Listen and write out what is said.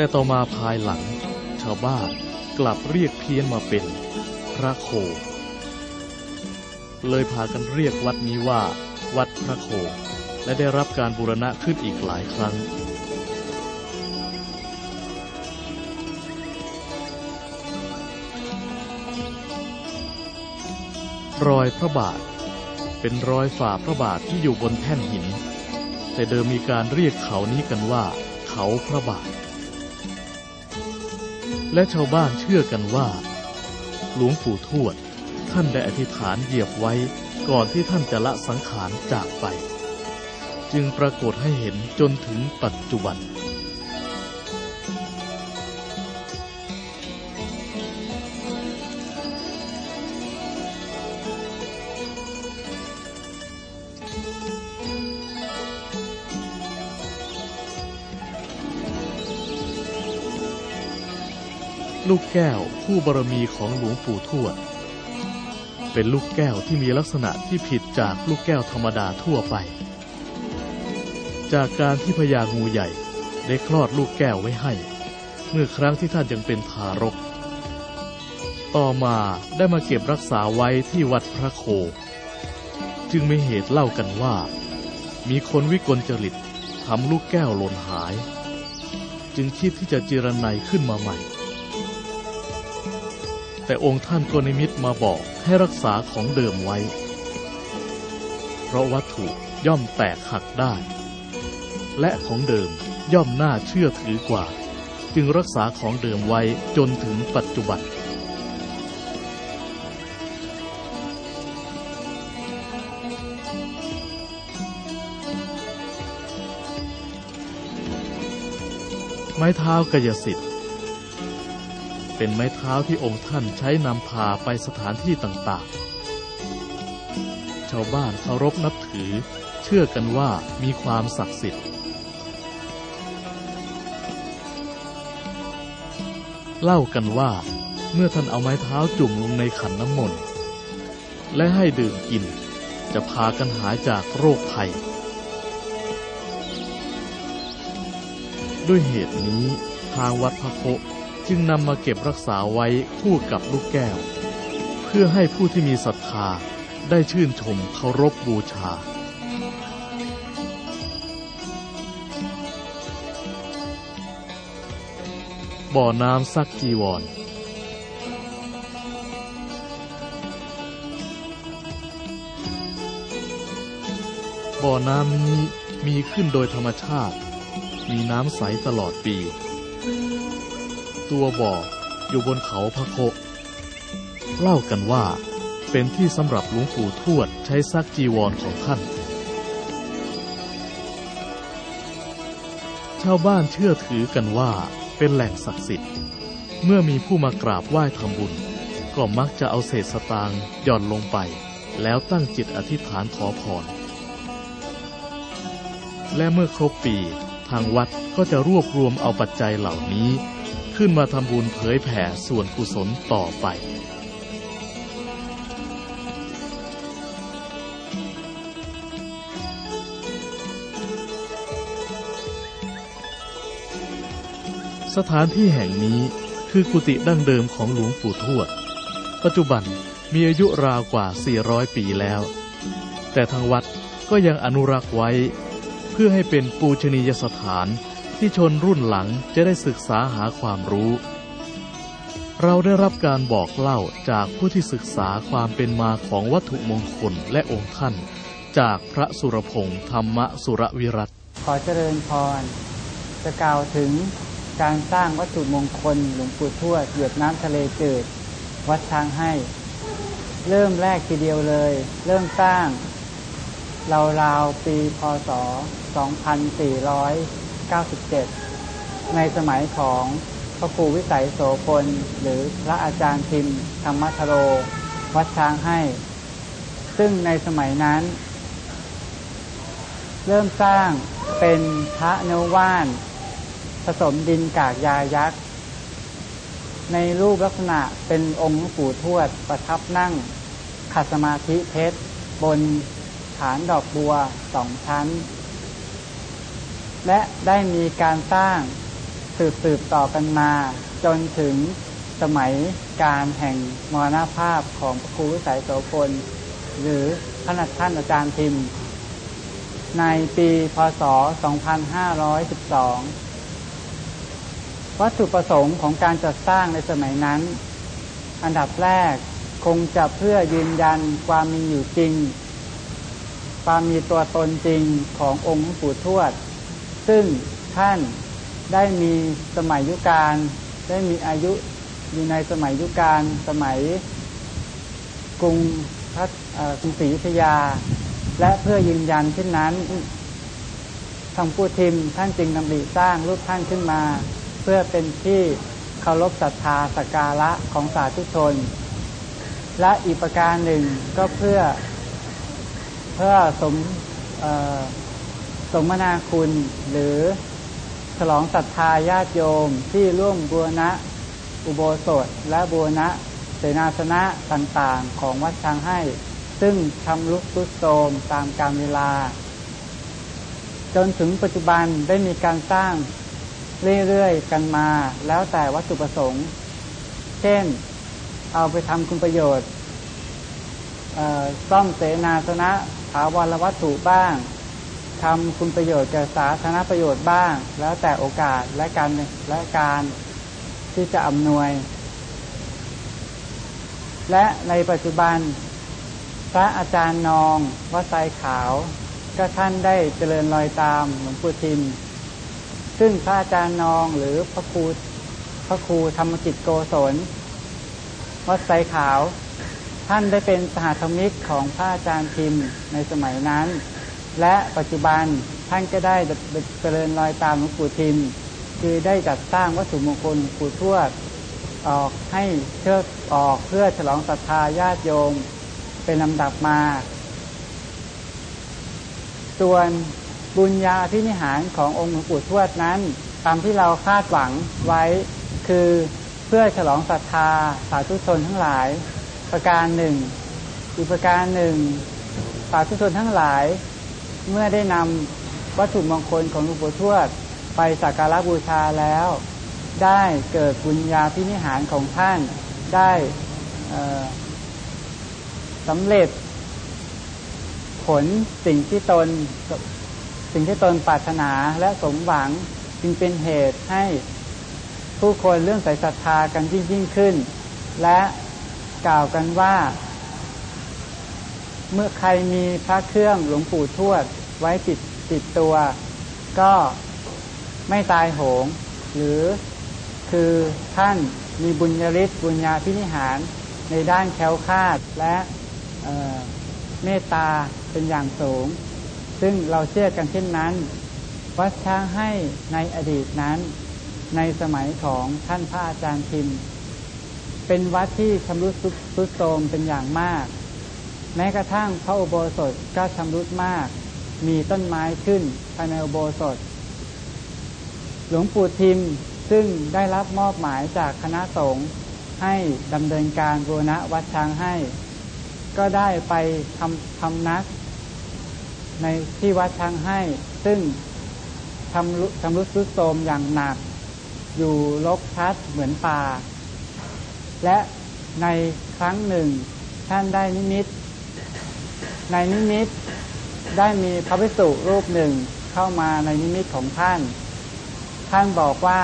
แต่ต่อมาภายหลัง ชาวบ้านกลับเรียกเพี้ยนมาเป็นพระโค เลยพากันเรียกวัดนี้ว่า วัดพระโค และได้รับการบูรณะขึ้นอีกหลายครั้งรอยพระบาท เป็นรอยฝ่าพระบาทที่อยู่บนแท่นหิน แต่เดิมมีการเรียกเขานี้กันว่า เขาพระบาท และชาวบ้านเชื่อกันว่า หลวงปู่ทวด ท่านได้อธิษฐานเหยียบไว้ก่อนที่ท่านจะละสังขารจากไป จึงปรากฏให้เห็นจนถึงปัจจุบัน ลูกแก้วคู่บารมีของหลวงปู่ทวด เป็นลูกแก้วที่มีลักษณะที่ผิดจากลูกแก้วธรรมดาทั่วไป จากการที่พญางูใหญ่ได้คลอดลูกแก้วไว้ให้ เมื่อครั้งที่ท่านยังเป็นทารก ต่อมาได้มาเก็บรักษาไว้ที่วัดพระโค จึงมีเหตุเล่ากันว่า มีคนวิกลจริตทำลูกแก้วหล่นหาย จึงคิดที่จะจิรนัยขึ้นมาใหม่ แต่องค์ท่านก็นิมิตมาบอกให้รักษาของเดิมไว้ เพราะวัตถุย่อมแตกหักได้ และของเดิมย่อมน่าเชื่อถือกว่า จึงรักษาของเดิมไว้จนถึงปัจจุบันไม้เท้ากายสิทธิ์ เป็นไม้เท้าที่องค์ท่านใช้นำพาไปสถานที่ต่างๆ ชาวบ้านเคารพนับถือ เชื่อกันว่ามีความศักดิ์สิทธิ์ เล่ากันว่าเมื่อท่านเอาไม้เท้าจุ่มลงในขันน้ำมนต์และให้ดื่มกิน จะพากันหายจากโรคภัย ด้วยเหตุนี้ทางวัดพระโค จึงนำมาเก็บรักษาไว้คู่กับลูกแก้ว เพื่อให้ผู้ที่มีศรัทธาได้ชื่นชมเคารพบบูชา บ่อน้ำซักจีวร บ่อน้ำนี้มีขึ้นโดยธรรมชาติ มีน้ำใสตลอดปี ตัวบ่ออยู่บนเขาพระโคเล่ากันว่าเป็นที่สำหรับหลวงปู่ทวดใช้ซักจีวรของท่าน ชาวบ้านเชื่อถือกันว่าเป็นแหล่งศักดิ์สิทธิ์ เมื่อมีผู้มากราบไหว้ทำบุญ ก็มักจะเอาเศษสตางค์หย่อนลงไป แล้วตั้งจิตอธิษฐานขอพร และเมื่อครบปีทางวัดก็จะรวบรวมเอาปัจจัยเหล่านี้ ขึ้นมาทำบุญเผยแผ่ส่วนกุศลต่อไป สถานที่แห่งนี้คือกุฏิดั้งเดิมของหลวงปู่ทวด ปัจจุบันมีอายุราวกว่า 400 ปีแล้ว แต่ทางวัดก็ยังอนุรักษ์ไว้ เพื่อให้เป็นปูชนียสถาน ที่ชนรุ่นหลังจะได้ศึกษาหาความรู้ เราได้รับการบอกเล่าจากผู้ที่ศึกษาความเป็นมาของวัตถุมงคลและองค์ท่าน จากพระสุรพงษ์ธรรมสุรวิรัตขอเจริญพร จะกล่าวถึงการสร้างวัตถุมงคลหลวงปู่ทวดเหยียบน้ำทะเลจืดวัดช้างให้ เริ่มแรกทีเดียวเลย เริ่มสร้างราวๆปีพศ 2400 2497 ในสมัยของพระครูวิสัยโสพลหรือพระอาจารย์พิมพ์ธรรมทโร วัดช้างให้ ซึ่งในสมัยนั้น เริ่มสร้างเป็นพระเนว่าน ผสมดินกากยายักษ์ ในรูปลักษณะเป็นองค์ปู่ทวดประทับนั่งขัดสมาธิเพชร บนฐานดอกบัวสองชั้น และได้มีการสร้างสืบสืบต่อกันมา จนถึงสมัยการแห่งมรณภาพของพระครูวิสัยโสพลหรือพระนัท่านอาจารย์ทิม ในปีพศ 2512 วัตถุประสงค์ของการจัดสร้างในสมัยนั้น อันดับแรกคงจะเพื่อยืนยันความมีอยู่จริง ความมีตัวตนจริงขององค์ปู่ทวด ซึ่งท่านได้มีสมัยยุการ ได้มีอายุอยู่ในสมัยยุการสมัยกรุงพัทกรุงศรีอยุธยา และเพื่อยืนยันเช่นนั้นทางผู้ทิมท่านจึงนำริสร้างรูปท่านขึ้นมา เพื่อเป็นที่เคารพศรัทธาสักการะของสาธุชน และอีกประการหนึ่งก็เพื่อเพื่อสม สมนาคุณ หรือฉลองศรัทธาญาติโยมที่ร่วมบูรณะ อุโบสถและบูรณะเสนาสนะต่างๆ ของวัดช้างให้ ซึ่งทำลุกทุดโทมตามกาลเวลา จนถึงปัจจุบันได้มีการสร้างเรื่อยๆ กันมาแล้วแต่วัตถุประสงค์ เช่น เอาไปทำคุณประโยชน์ซ่อมเสนาสนะถาวรวัตถุบ้าง ทำคุณประโยชน์แก่สาธารณประโยชน์บ้าง แล้วแต่โอกาสและการและการที่จะอำนวย และในปัจจุบัน พระอาจารย์นองวัดไซขาว ก็ท่านได้เจริญรอยตามหลวงปู่ทิม ซึ่งพระอาจารย์นองหรือพระครูพระครูธรรมกิจโกศลวัดไซขาว ท่านได้เป็นสหธรรมิกของพระอาจารย์ทิมในสมัยนั้น และปัจจุบันท่านก็ได้เจริญรอยตามหลวงปู่ทิม คือได้จัดสร้างวัตถุมงคลปู่ทวดออกให้เชิดออกเพื่อฉลองศรัทธาญาติโยมเป็นลำดับมา ส่วนบุญญาพินิหารขององค์หลวงปู่ทวดนั้น ตามที่เราคาดหวังไว้คือเพื่อฉลองศรัทธาสาธุชนทั้งหลาย ประการหนึ่งอีกประการหนึ่งสาธุชนทั้งหลาย เมื่อได้นำวัตถุมงคลของหลวงปู่ทวด ไปสักการะบูชาแล้ว ได้เกิดบุญญาพินิหารของท่านได้สำเร็จ ผลสิ่งที่ตนสิ่งที่ตนปรารถนาและสมหวังจึงเป็นเหตุให้ผู้คนเรื่องใส่ศรัทธากันยิ่งยิ่งขึ้น และกล่าวกันว่า เมื่อใครมีพระเครื่องหลวงปู่ทวดไว้ติดติดตัว ก็ไม่ตายโหง หรือคือท่านมีบุญญาฤทธิ์บุญญาพินิหารในด้านแคล้วคลาดและเมตตาเป็นอย่างสูง ซึ่งเราเชื่อกันเช่นนั้น วัดช้างให้ในอดีตนั้น ในสมัยของท่านพระอาจารย์พิม เป็นวัดที่ชำรุดสุดโทมเป็นอย่างมาก แม้กระทั่งพระอุโบสถก็ชำรุดมาก มีต้นไม้ขึ้นภายในอุโบสถ หลวงปู่ทิมซึ่งได้รับมอบหมายจากคณะสงฆ์ให้ดำเนินการบูรณะวัดช้างให้ ก็ได้ไปทำทำนัก ในที่วัดช้างให้ ซึ่งทำทำรุดซุดโทมอย่างหนัก อยู่ลกชัดเหมือนป่า และในครั้งหนึ่งท่านได้นิมิต ในนิมิตได้มีพระภิกษุรูปหนึ่งเข้ามาในนิมิตของท่าน ท่านบอกว่า